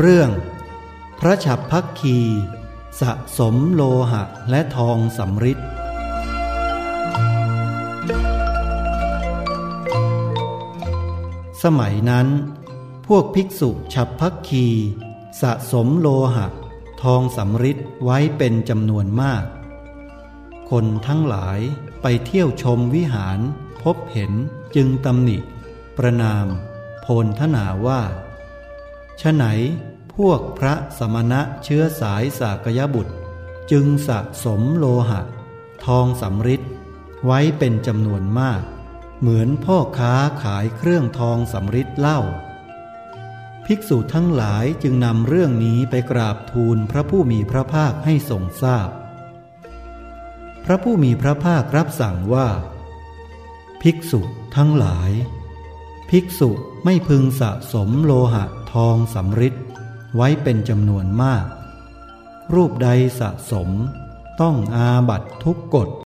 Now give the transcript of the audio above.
เรื่อง พระฉับพักคี สะสมโลหะและทองสำริดสมัยนั้น พวกภิกษุฉับพักคี สะสมโลหะ ทองสำริดไว้เป็นจำนวนมาก คนทั้งหลายไปเที่ยวชมวิหารพบเห็นจึงตำหนิ ประนาม โพลทนาว่า ฉไหนพวกพระสมณะเชื้อสายสากยบุตร จึงสะสมโลหะ ทองสำริดไว้เป็นจำนวนมาก เหมือนพ่อค้าขายเครื่องทองสำริดเล่า ภิกษุทั้งหลายจึงนำเรื่องนี้ไปกราบทูลพระผู้มีพระภาคให้ทรงทราบพพระผู้มีพระภาครับสั่งว่า ภิกษุทั้งหลาย ภิกษุ ไม่พึงสะสมโลหะทองสำริดไว้เป็นจำนวนมาก รูปใดสะสม ต้องอาบัตทุกกฎ